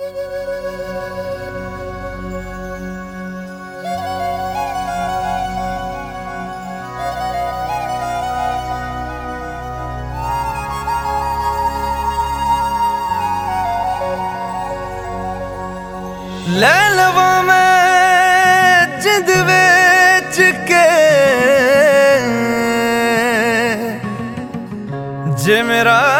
ਲੈ ਲਵਾਂ ਮੈਂ ਜਿੰਦ ਵਿੱਚ ਕੇ। ਜੇ ਮੇਰਾ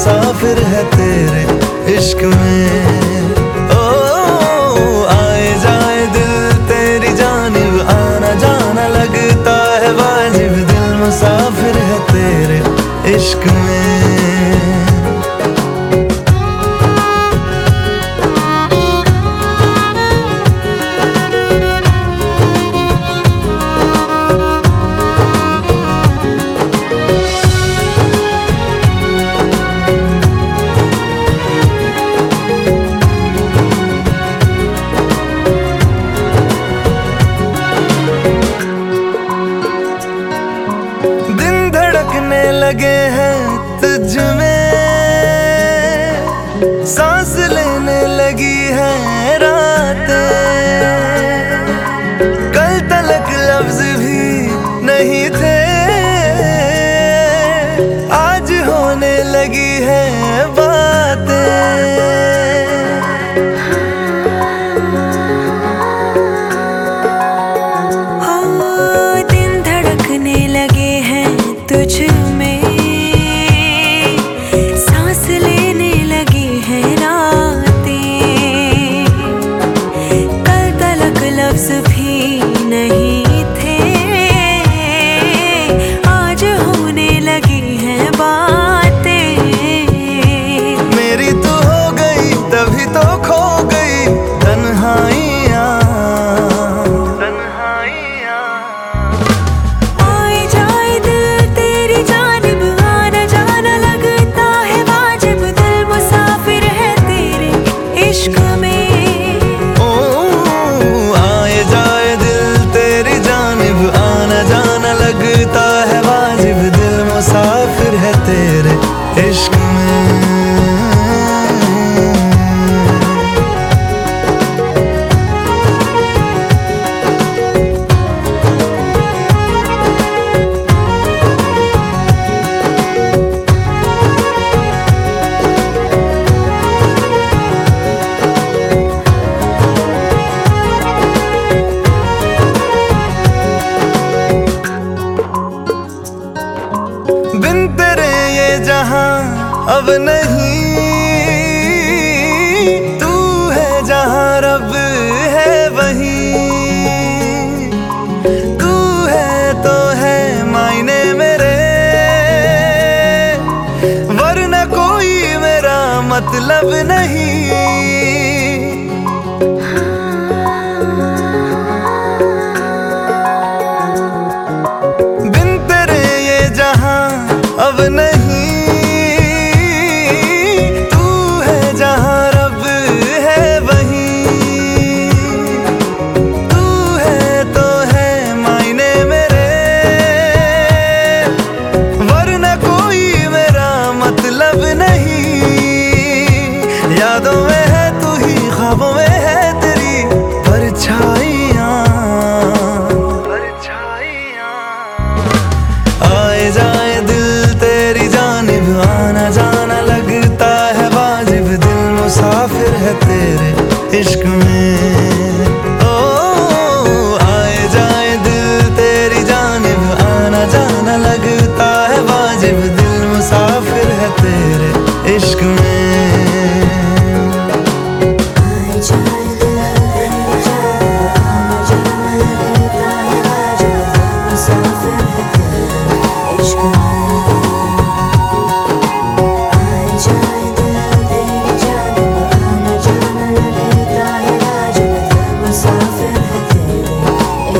मुसाफिर है तेरे इश्क में। ओ, आए जाए दिल तेरी जानिब, आना जाना लगता है वाजिब। दिल मुसाफिर है तेरे इश्क में। नहीं थे। आज होने लगी है बातें। दिन धड़कने लगे हैं तुझे। aşkım मतलब नहीं। बिन तेरे ये जहाँ अब नहीं। यादों में है तू ही, ख्वाबों में है तेरी परछाइयाँ। आए जाए दिल तेरी जानब, आना जाना लगता है वाजिब। दिल मुसाफिर है तेरे इश्क में।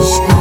जाना